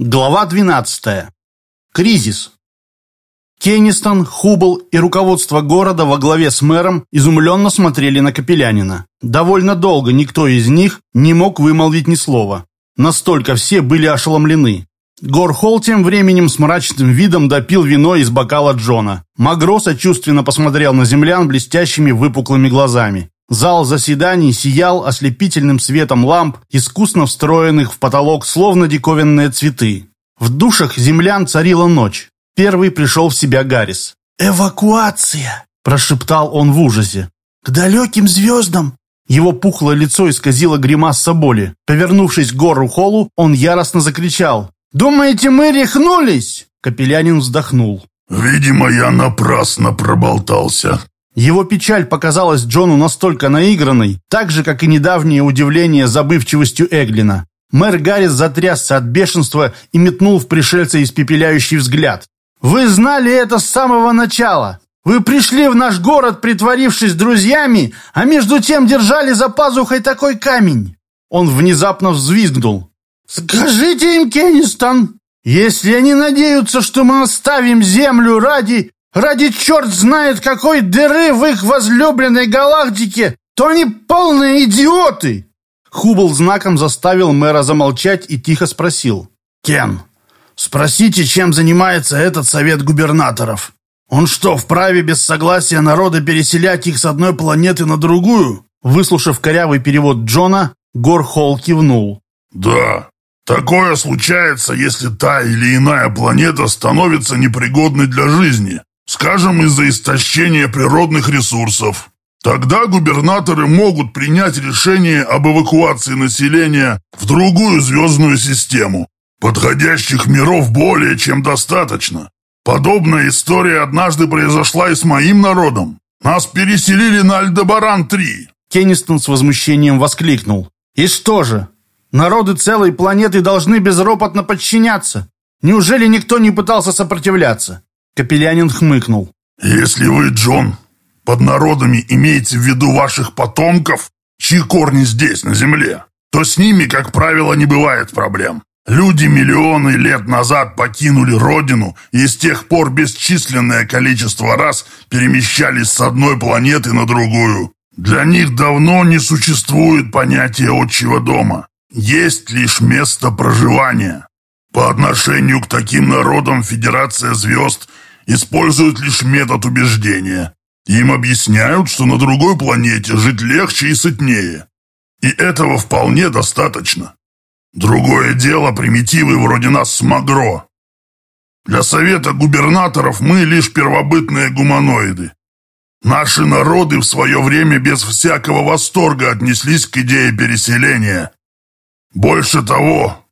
Глава 12. Кризис. Кеннистон, Хубл и руководство города во главе с мэром изумленно смотрели на Капелянина. Довольно долго никто из них не мог вымолвить ни слова. Настолько все были ошеломлены. Горхол тем временем с мрачным видом допил вино из бокала Джона. Магро сочувственно посмотрел на землян блестящими выпуклыми глазами. Зал заседаний сиял ослепительным светом ламп, искусно встроенных в потолок, словно диковинные цветы. В душах землян царила ночь. Первый пришел в себя Гаррис. «Эвакуация!» – прошептал он в ужасе. «К далеким звездам!» Его пухлое лицо исказило гримаса боли. Повернувшись к гору Холлу, он яростно закричал. «Думаете, мы рехнулись?» Капелянин вздохнул. «Видимо, я напрасно проболтался. Его печаль показалась Джону настолько наигранной, так же, как и недавнее удивление забывчивостью Эглина. Мэр Гаррис затрясся от бешенства и метнул в пришельца испепеляющий взгляд. «Вы знали это с самого начала! Вы пришли в наш город, притворившись друзьями, а между тем держали за пазухой такой камень!» Он внезапно взвизгнул. «Скажите им, Кеннистон, если они надеются, что мы оставим землю ради Ради черт знает какой дыры в их возлюбленной галактике, то они полные идиоты!» Хубл знаком заставил мэра замолчать и тихо спросил. «Кен, спросите, чем занимается этот совет губернаторов? Он что, вправе без согласия народа переселять их с одной планеты на другую?» Выслушав корявый перевод Джона, Гор Холл кивнул. «Да, такое случается, если та или иная планета становится непригодной для жизни. Скажем, из-за истощения природных ресурсов. Тогда губернаторы могут принять решение об эвакуации населения в другую звездную систему. Подходящих миров более чем достаточно. Подобная история однажды произошла и с моим народом. Нас переселили на Альдебаран-3. Кеннистон с возмущением воскликнул. И что же? Народы целой планеты должны безропотно подчиняться. Неужели никто не пытался сопротивляться? Капелянин хмыкнул. «Если вы, Джон, под народами имеете в виду ваших потомков, чьи корни здесь, на земле, то с ними, как правило, не бывает проблем. Люди миллионы лет назад покинули родину и с тех пор бесчисленное количество раз перемещались с одной планеты на другую. Для них давно не существует понятия отчего дома. Есть лишь место проживания. По отношению к таким народам Федерация Звезд используют лишь метод убеждения. Им объясняют, что на другой планете жить легче и сытнее. И этого вполне достаточно. Другое дело примитивы вроде нас с Магро. Для совета губернаторов мы лишь первобытные гуманоиды. Наши народы в свое время без всякого восторга отнеслись к идее переселения. Больше того,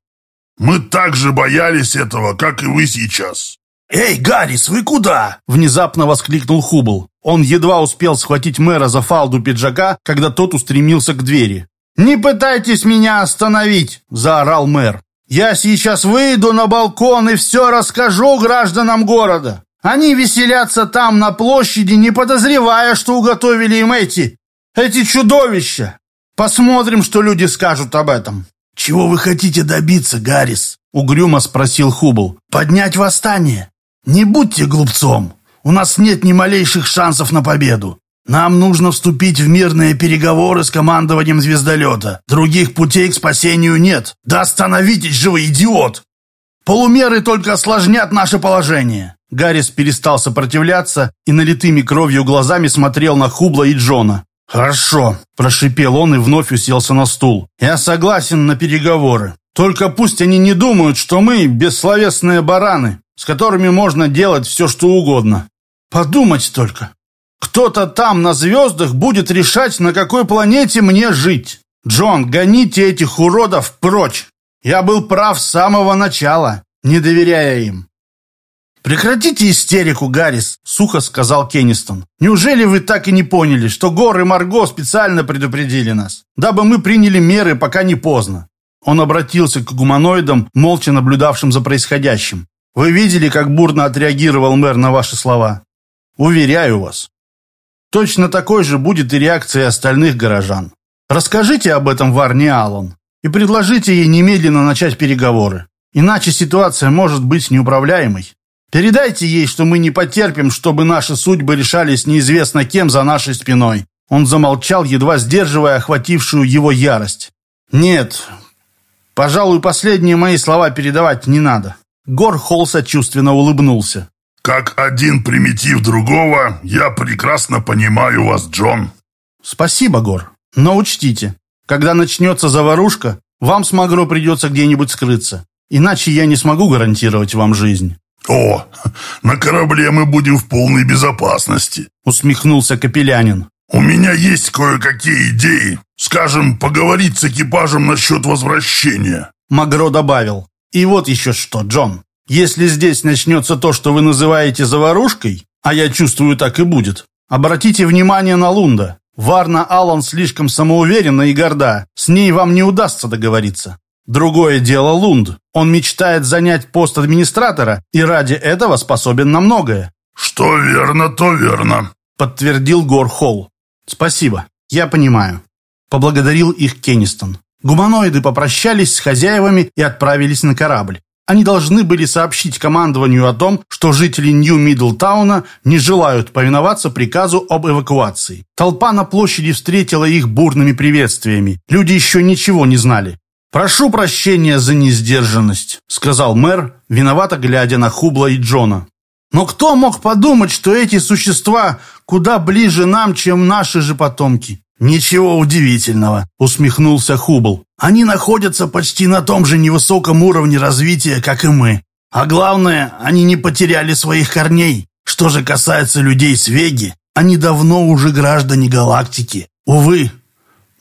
мы так же боялись этого, как и вы сейчас. «Эй, Гаррис, вы куда?» Внезапно воскликнул Хубл. Он едва успел схватить мэра за фалду пиджака, когда тот устремился к двери. «Не пытайтесь меня остановить!» – заорал мэр. «Я сейчас выйду на балкон и все расскажу гражданам города. Они веселятся там на площади, не подозревая, что уготовили им эти... эти чудовища. Посмотрим, что люди скажут об этом». «Чего вы хотите добиться, Гаррис?» – угрюмо спросил Хубл. «Поднять восстание?» «Не будьте глупцом. У нас нет ни малейших шансов на победу. Нам нужно вступить в мирные переговоры с командованием звездолета. Других путей к спасению нет. Да остановитесь же вы, идиот! Полумеры только осложнят наше положение». Гаррис перестал сопротивляться и налитыми кровью глазами смотрел на Хубла и Джона. «Хорошо», – прошипел он и вновь уселся на стул. «Я согласен на переговоры. Только пусть они не думают, что мы бессловесные бараны с которыми можно делать все, что угодно. Подумать только. Кто-то там на звездах будет решать, на какой планете мне жить. Джон, гоните этих уродов прочь. Я был прав с самого начала, не доверяя им. «Прекратите истерику, Гаррис», — сухо сказал Кеннистон. «Неужели вы так и не поняли, что Гор и Марго специально предупредили нас, дабы мы приняли меры, пока не поздно?» Он обратился к гуманоидам, молча наблюдавшим за происходящим. Вы видели, как бурно отреагировал мэр на ваши слова? Уверяю вас. Точно такой же будет и реакция остальных горожан. Расскажите об этом Варне Аллан и предложите ей немедленно начать переговоры. Иначе ситуация может быть неуправляемой. Передайте ей, что мы не потерпим, чтобы наши судьбы решались неизвестно кем за нашей спиной». Он замолчал, едва сдерживая охватившую его ярость. «Нет, пожалуй, последние мои слова передавать не надо». Гор Холл сочувственно улыбнулся. «Как один примитив другого, я прекрасно понимаю вас, Джон». «Спасибо, Гор. Но учтите, когда начнется заварушка, вам с Магро придется где-нибудь скрыться. Иначе я не смогу гарантировать вам жизнь». «О, на корабле мы будем в полной безопасности», — усмехнулся Капелянин. «У меня есть кое-какие идеи. Скажем, поговорить с экипажем насчет возвращения». Магро добавил. «И вот еще что, Джон. Если здесь начнется то, что вы называете заварушкой, а я чувствую, так и будет, обратите внимание на Лунда. Варна Аллан слишком самоуверенна и горда. С ней вам не удастся договориться. Другое дело Лунд. Он мечтает занять пост администратора и ради этого способен на многое. «Что верно, то верно», — подтвердил Гор Холл. «Спасибо, я понимаю». Поблагодарил их Кеннистон. Гуманоиды попрощались с хозяевами и отправились на корабль. Они должны были сообщить командованию о том, что жители Нью-Мидлтауна не желают повиноваться приказу об эвакуации. Толпа на площади встретила их бурными приветствиями. Люди еще ничего не знали. «Прошу прощения за несдержанность», — сказал мэр, виновато глядя на Хубла и Джона. «Но кто мог подумать, что эти существа куда ближе нам, чем наши же потомки?» «Ничего удивительного», — усмехнулся Хубл. «Они находятся почти на том же невысоком уровне развития, как и мы. А главное, они не потеряли своих корней. Что же касается людей с Веги, они давно уже граждане галактики. Увы,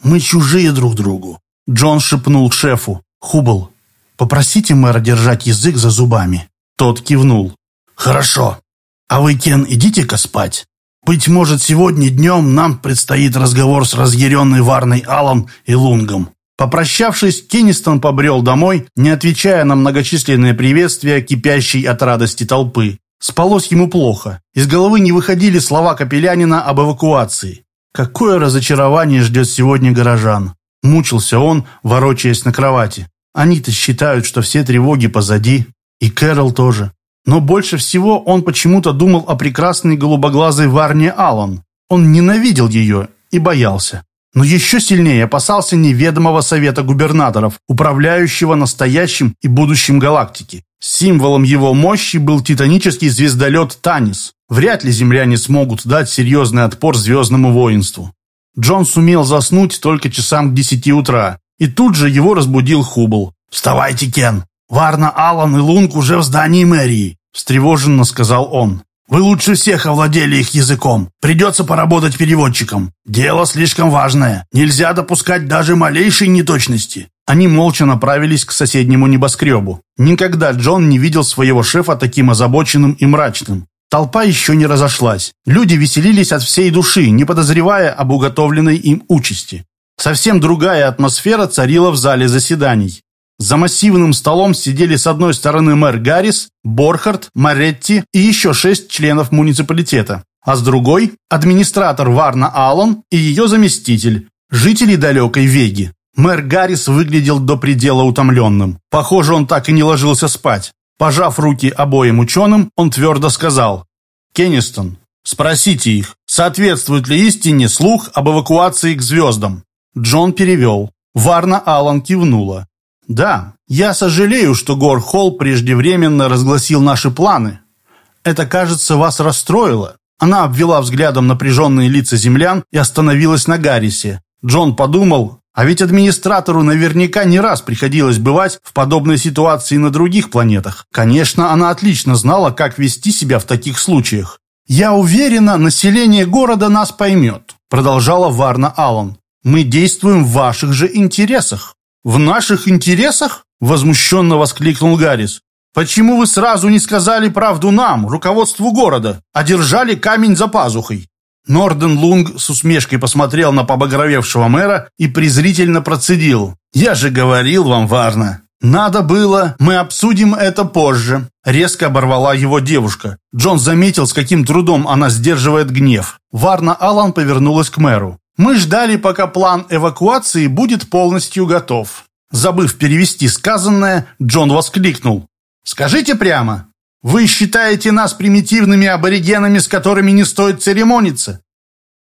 мы чужие друг другу». Джон шепнул шефу. «Хубл, попросите мэра держать язык за зубами». Тот кивнул. «Хорошо. А вы, Кен, идите-ка спать. Быть может, сегодня днем нам предстоит разговор с разъяренной Варной Аллом и Лунгом. Попрощавшись, Кеннистон побрел домой, не отвечая на многочисленные приветствия кипящей от радости толпы. Спалось ему плохо. Из головы не выходили слова Капелянина об эвакуации. Какое разочарование ждет сегодня горожан. Мучился он, ворочаясь на кровати. Они-то считают, что все тревоги позади. И Кэрол тоже. Но больше всего он почему-то думал о прекрасной голубоглазой Варне Аллан. Он ненавидел ее и боялся. Но еще сильнее опасался неведомого совета губернаторов, управляющего настоящим и будущим галактики. Символом его мощи был титанический звездолет «Танис». Вряд ли земляне смогут дать серьезный отпор звездному воинству. Джон сумел заснуть только часам к десяти утра, и тут же его разбудил Хубл. «Вставайте, Кен! «Варна, Аллан и Лунг уже в здании мэрии», – встревоженно сказал он. «Вы лучше всех овладели их языком. Придется поработать переводчиком. Дело слишком важное. Нельзя допускать даже малейшей неточности». Они молча направились к соседнему небоскребу. Никогда Джон не видел своего шефа таким озабоченным и мрачным. Толпа еще не разошлась. Люди веселились от всей души, не подозревая об уготовленной им участи. Совсем другая атмосфера царила в зале заседаний. За массивным столом сидели с одной стороны мэр Гаррис, Борхард, Маретти и еще шесть членов муниципалитета, а с другой – администратор Варна Аллан и ее заместитель, жители далекой Веги. Мэр Гаррис выглядел до предела утомленным. Похоже, он так и не ложился спать. Пожав руки обоим ученым, он твердо сказал «Кеннистон, спросите их, соответствует ли истине слух об эвакуации к звездам?» Джон перевел. Варна Аллан кивнула. «Да, я сожалею, что Гор Холл преждевременно разгласил наши планы. Это, кажется, вас расстроило». Она обвела взглядом напряженные лица землян и остановилась на Гаррисе. Джон подумал, а ведь администратору наверняка не раз приходилось бывать в подобной ситуации на других планетах. Конечно, она отлично знала, как вести себя в таких случаях. «Я уверена, население города нас поймет», продолжала Варна Аллан. «Мы действуем в ваших же интересах. «В наших интересах?» – возмущенно воскликнул Гаррис. «Почему вы сразу не сказали правду нам, руководству города, а держали камень за пазухой?» Норден Лунг с усмешкой посмотрел на побагровевшего мэра и презрительно процедил. «Я же говорил вам, Варна, надо было, мы обсудим это позже», резко оборвала его девушка. Джон заметил, с каким трудом она сдерживает гнев. Варна Алан повернулась к мэру. Мы ждали, пока план эвакуации будет полностью готов. Забыв перевести сказанное, Джон воскликнул. «Скажите прямо, вы считаете нас примитивными аборигенами, с которыми не стоит церемониться?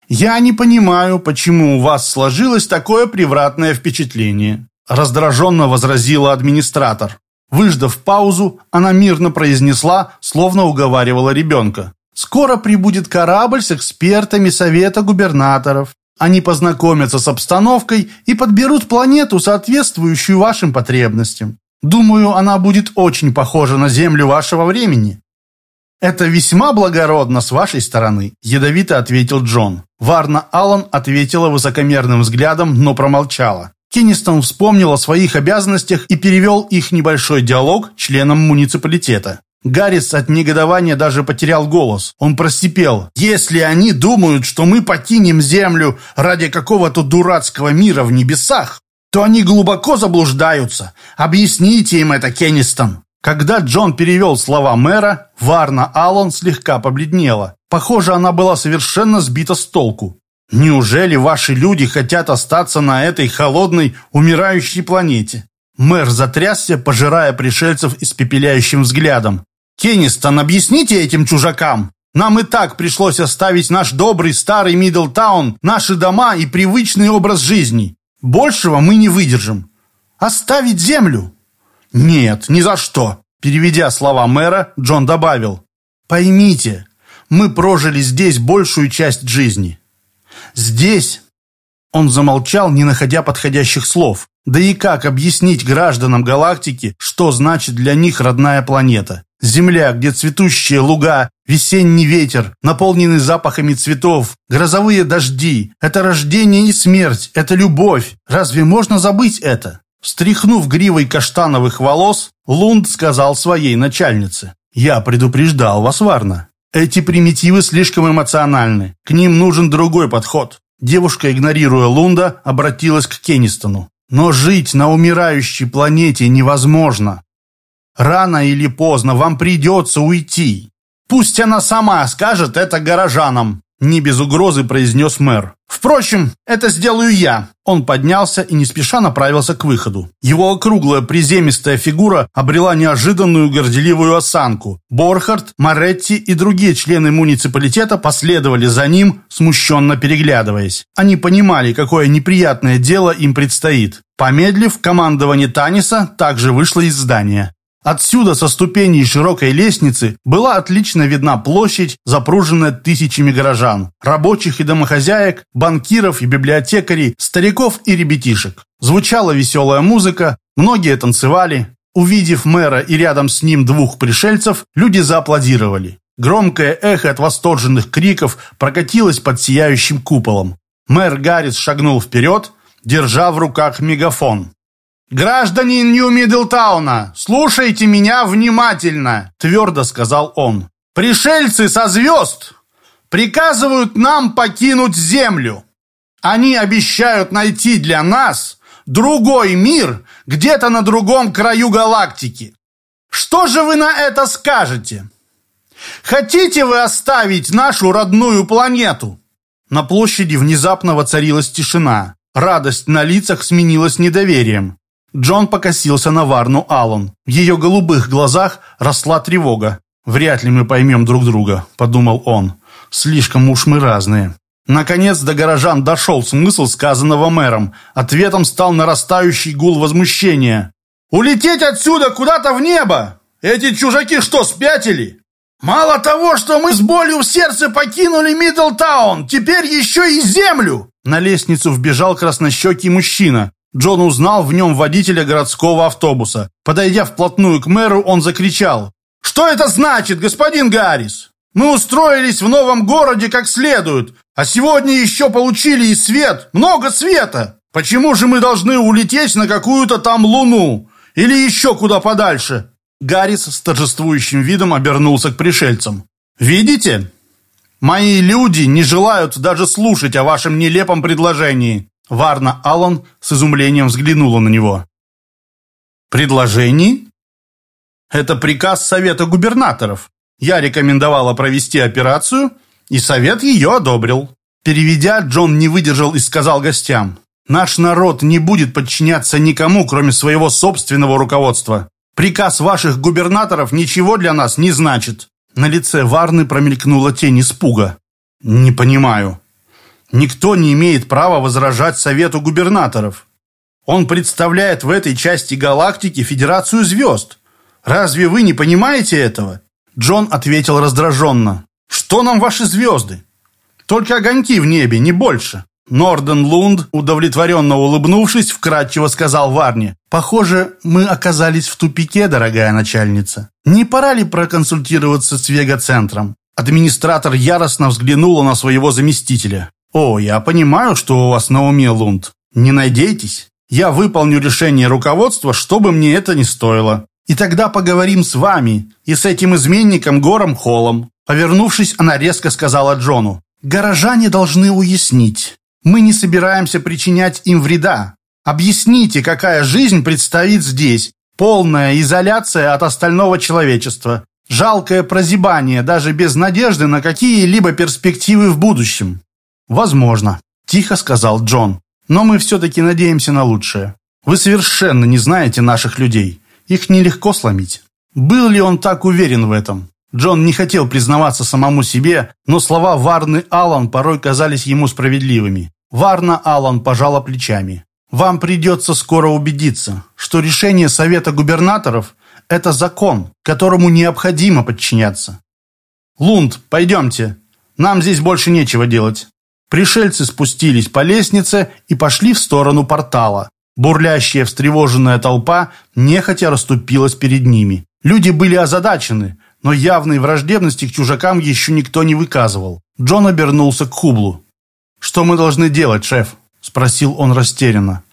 Я не понимаю, почему у вас сложилось такое превратное впечатление», раздраженно возразила администратор. Выждав паузу, она мирно произнесла, словно уговаривала ребенка. «Скоро прибудет корабль с экспертами Совета губернаторов. Они познакомятся с обстановкой и подберут планету, соответствующую вашим потребностям. Думаю, она будет очень похожа на Землю вашего времени». «Это весьма благородно с вашей стороны», – ядовито ответил Джон. Варна Аллан ответила высокомерным взглядом, но промолчала. Кеннистон вспомнил о своих обязанностях и перевел их небольшой диалог членам муниципалитета. Гаррис от негодования даже потерял голос. Он просипел. «Если они думают, что мы покинем Землю ради какого-то дурацкого мира в небесах, то они глубоко заблуждаются. Объясните им это, Кеннистон». Когда Джон перевел слова мэра, Варна Аллан слегка побледнела. Похоже, она была совершенно сбита с толку. «Неужели ваши люди хотят остаться на этой холодной, умирающей планете?» Мэр затрясся, пожирая пришельцев испепеляющим взглядом. «Кеннистон, объясните этим чужакам! Нам и так пришлось оставить наш добрый старый Миддлтаун, наши дома и привычный образ жизни. Большего мы не выдержим. Оставить землю? Нет, ни за что!» Переведя слова мэра, Джон добавил. «Поймите, мы прожили здесь большую часть жизни. Здесь...» Он замолчал, не находя подходящих слов. Да и как объяснить гражданам галактики, что значит для них родная планета? Земля, где цветущие луга, весенний ветер, наполненный запахами цветов, грозовые дожди. Это рождение и смерть, это любовь. Разве можно забыть это? Встряхнув гривой каштановых волос, Лунд сказал своей начальнице. «Я предупреждал вас, Варна. Эти примитивы слишком эмоциональны. К ним нужен другой подход». Девушка, игнорируя Лунда, обратилась к Кеннистону. «Но жить на умирающей планете невозможно. Рано или поздно вам придется уйти. Пусть она сама скажет это горожанам, не без угрозы произнес мэр. Впрочем, это сделаю я. Он поднялся и не спеша направился к выходу. Его округлая приземистая фигура обрела неожиданную горделивую осанку. Борхард, Моретти и другие члены муниципалитета последовали за ним, смущенно переглядываясь. Они понимали, какое неприятное дело им предстоит. Помедлив, командование Таниса также вышло из здания. Отсюда, со ступеней широкой лестницы, была отлично видна площадь, запруженная тысячами горожан, рабочих и домохозяек, банкиров и библиотекарей, стариков и ребятишек. Звучала веселая музыка, многие танцевали. Увидев мэра и рядом с ним двух пришельцев, люди зааплодировали. Громкое эхо от восторженных криков прокатилось под сияющим куполом. Мэр Гаррис шагнул вперед, держа в руках мегафон. «Граждане Нью-Миддлтауна, слушайте меня внимательно!» Твердо сказал он. «Пришельцы со звезд приказывают нам покинуть Землю. Они обещают найти для нас другой мир где-то на другом краю галактики. Что же вы на это скажете? Хотите вы оставить нашу родную планету?» На площади внезапно воцарилась тишина. Радость на лицах сменилась недоверием. Джон покосился на Варну Аллан. В ее голубых глазах росла тревога. «Вряд ли мы поймем друг друга», — подумал он. «Слишком уж мы разные». Наконец до горожан дошел смысл сказанного мэром. Ответом стал нарастающий гул возмущения. «Улететь отсюда куда-то в небо? Эти чужаки что, спятили? Мало того, что мы с болью в сердце покинули Миддлтаун, теперь еще и землю!» На лестницу вбежал краснощекий мужчина. Джон узнал в нем водителя городского автобуса. Подойдя вплотную к мэру, он закричал. «Что это значит, господин Гаррис? Мы устроились в новом городе как следует, а сегодня еще получили и свет, много света. Почему же мы должны улететь на какую-то там луну? Или еще куда подальше?» Гаррис с торжествующим видом обернулся к пришельцам. «Видите? Мои люди не желают даже слушать о вашем нелепом предложении. Варна Аллан с изумлением взглянула на него. «Предложение?» «Это приказ Совета губернаторов. Я рекомендовала провести операцию, и Совет ее одобрил». Переведя, Джон не выдержал и сказал гостям. Наш народ не будет подчиняться никому, кроме своего собственного руководства. Приказ ваших губернаторов ничего для нас не значит». На лице Варны промелькнула тень испуга. «Не понимаю. Никто не имеет права возражать Совету губернаторов. Он представляет в этой части галактики Федерацию звезд. Разве вы не понимаете этого?» Джон ответил раздраженно. «Что нам ваши звезды? Только огоньки в небе, не больше». Норден Лунд, удовлетворенно улыбнувшись, вкратчиво сказал Варне. «Похоже, мы оказались в тупике, дорогая начальница. Не пора ли проконсультироваться с Вега-центром?» Администратор яростно взглянула на своего заместителя. «О, я понимаю, что у вас на уме, Лунд. Не надейтесь. Я выполню решение руководства, что бы мне это ни стоило. И тогда поговорим с вами и с этим изменником Гором Холлом». Повернувшись, она резко сказала Джону. «Горожане должны уяснить, мы не собираемся причинять им вреда. Объясните, какая жизнь предстоит здесь. Полная изоляция от остального человечества. Жалкое прозябание, даже без надежды на какие-либо перспективы в будущем. Возможно, тихо сказал Джон. Но мы все-таки надеемся на лучшее. Вы совершенно не знаете наших людей. Их нелегко сломить. Был ли он так уверен в этом? Джон не хотел признаваться самому себе, но слова Варны Аллан порой казались ему справедливыми. Варна Аллан пожала плечами. «Вам придется скоро убедиться, что решение Совета губернаторов – это закон, которому необходимо подчиняться. Лунд, пойдемте. Нам здесь больше нечего делать». Пришельцы спустились по лестнице и пошли в сторону портала. Бурлящая встревоженная толпа нехотя расступилась перед ними. Люди были озадачены, но явной враждебности к чужакам еще никто не выказывал. Джон обернулся к Хублу. «Что мы должны делать, шеф?» – спросил он растерянно.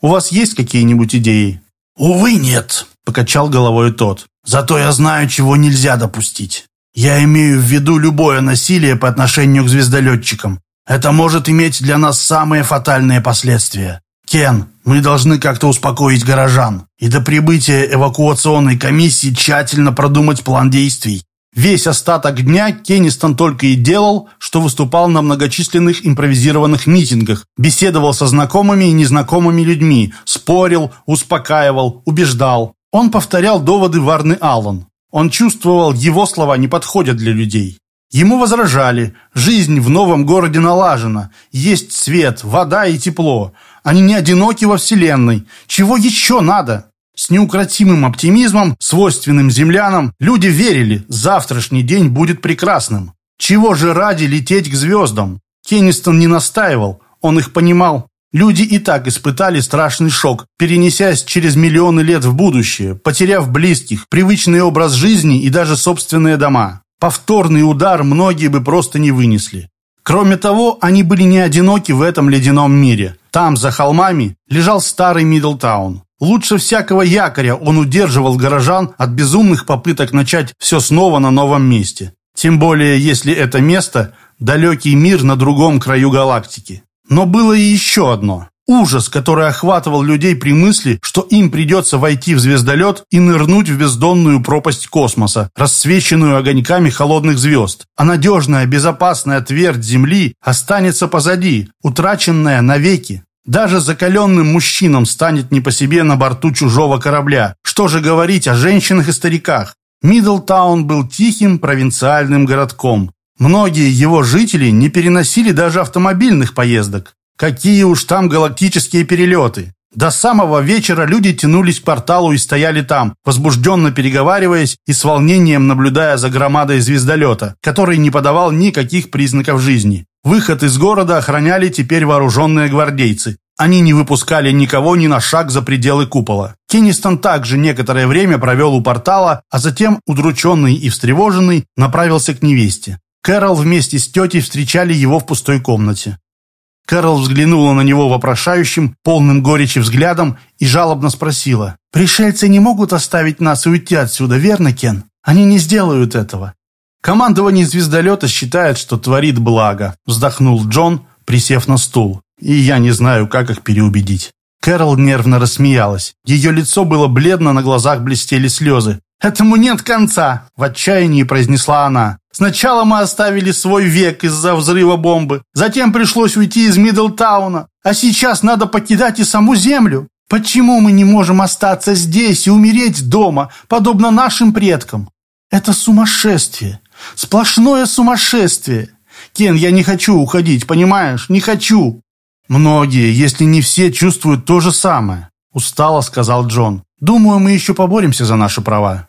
«У вас есть какие-нибудь идеи?» «Увы, нет», – покачал головой тот. «Зато я знаю, чего нельзя допустить. Я имею в виду любое насилие по отношению к звездолетчикам. Это может иметь для нас самые фатальные последствия. Кен, мы должны как-то успокоить горожан и до прибытия эвакуационной комиссии тщательно продумать план действий. Весь остаток дня Кеннистон только и делал, что выступал на многочисленных импровизированных митингах, беседовал со знакомыми и незнакомыми людьми, спорил, успокаивал, убеждал. Он повторял доводы Варны Аллан. Он чувствовал, его слова не подходят для людей. Ему возражали, жизнь в новом городе налажена, есть свет, вода и тепло. Они не одиноки во Вселенной. Чего еще надо? С неукротимым оптимизмом, свойственным землянам, люди верили, завтрашний день будет прекрасным. Чего же ради лететь к звездам? Кеннистон не настаивал, он их понимал. Люди и так испытали страшный шок, перенесясь через миллионы лет в будущее, потеряв близких, привычный образ жизни и даже собственные дома. Повторный удар многие бы просто не вынесли. Кроме того, они были не одиноки в этом ледяном мире. Там, за холмами, лежал старый Мидлтаун. Лучше всякого якоря он удерживал горожан от безумных попыток начать все снова на новом месте. Тем более, если это место – далекий мир на другом краю галактики. Но было и еще одно. Ужас, который охватывал людей при мысли, что им придется войти в звездолет и нырнуть в бездонную пропасть космоса, рассвеченную огоньками холодных звезд. А надежная, безопасная твердь Земли останется позади, утраченная навеки. Даже закаленным мужчинам станет не по себе на борту чужого корабля. Что же говорить о женщинах и стариках? Мидлтаун был тихим провинциальным городком. Многие его жители не переносили даже автомобильных поездок. Какие уж там галактические перелеты. До самого вечера люди тянулись к порталу и стояли там, возбужденно переговариваясь и с волнением наблюдая за громадой звездолета, который не подавал никаких признаков жизни. Выход из города охраняли теперь вооруженные гвардейцы. Они не выпускали никого ни на шаг за пределы купола. Кеннистон также некоторое время провел у портала, а затем, удрученный и встревоженный, направился к невесте. Кэрол вместе с тетей встречали его в пустой комнате. Кэрол взглянула на него вопрошающим, полным горечи взглядом и жалобно спросила. «Пришельцы не могут оставить нас и уйти отсюда, верно, Кен? Они не сделают этого. «Командование звездолета считает, что творит благо», – вздохнул Джон, присев на стул. «И я не знаю, как их переубедить». Кэрол нервно рассмеялась. Ее лицо было бледно, на глазах блестели слезы. «Этому нет конца!» – в отчаянии произнесла она. «Сначала мы оставили свой век из-за взрыва бомбы. Затем пришлось уйти из Мидлтауна. А сейчас надо покидать и саму землю. Почему мы не можем остаться здесь и умереть дома, подобно нашим предкам? Это сумасшествие. Сплошное сумасшествие. Кен, я не хочу уходить, понимаешь? Не хочу. Многие, если не все, чувствуют то же самое. Устало сказал Джон. Думаю, мы еще поборемся за наши права.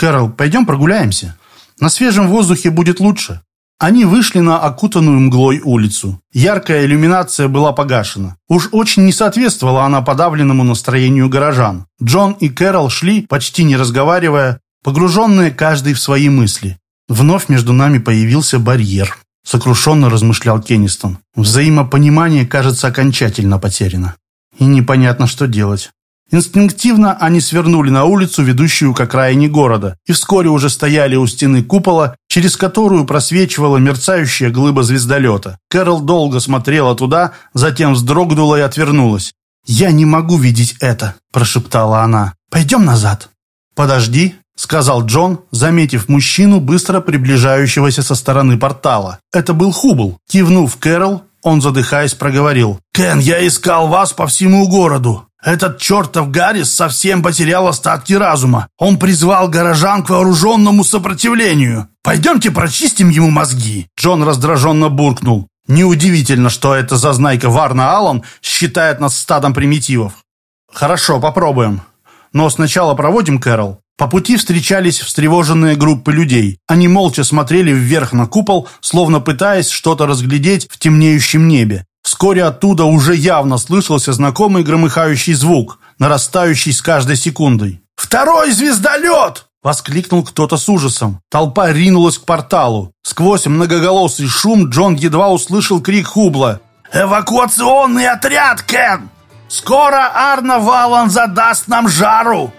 Кэрол, пойдем прогуляемся. На свежем воздухе будет лучше. Они вышли на окутанную мглой улицу. Яркая иллюминация была погашена. Уж очень не соответствовала она подавленному настроению горожан. Джон и Кэрол шли, почти не разговаривая, погруженные каждый в свои мысли. Вновь между нами появился барьер. Сокрушенно размышлял Кеннистон. Взаимопонимание, кажется, окончательно потеряно. И непонятно, что делать. Инстинктивно они свернули на улицу, ведущую к окраине города, и вскоре уже стояли у стены купола, через которую просвечивала мерцающая глыба звездолета. Кэрол долго смотрела туда, затем вздрогнула и отвернулась. «Я не могу видеть это», – прошептала она. «Пойдем назад». «Подожди», – сказал Джон, заметив мужчину, быстро приближающегося со стороны портала. Это был Хубл. Кивнув Кэрол, он, задыхаясь, проговорил. «Кен, я искал вас по всему городу. Этот чертов Гаррис совсем потерял остатки разума. Он призвал горожан к вооруженному сопротивлению. Пойдемте прочистим ему мозги». Джон раздраженно буркнул. Неудивительно, что эта зазнайка Варна Аллан считает нас стадом примитивов. «Хорошо, попробуем. Но сначала проводим Кэрол». По пути встречались встревоженные группы людей. Они молча смотрели вверх на купол, словно пытаясь что-то разглядеть в темнеющем небе. Вскоре оттуда уже явно слышался знакомый громыхающий звук, нарастающий с каждой секундой. «Второй звездолет!» — воскликнул кто-то с ужасом. Толпа ринулась к порталу. Сквозь многоголосый шум Джон едва услышал крик Хубла. «Эвакуационный отряд, Кен! Скоро Арна Валан задаст нам жару!»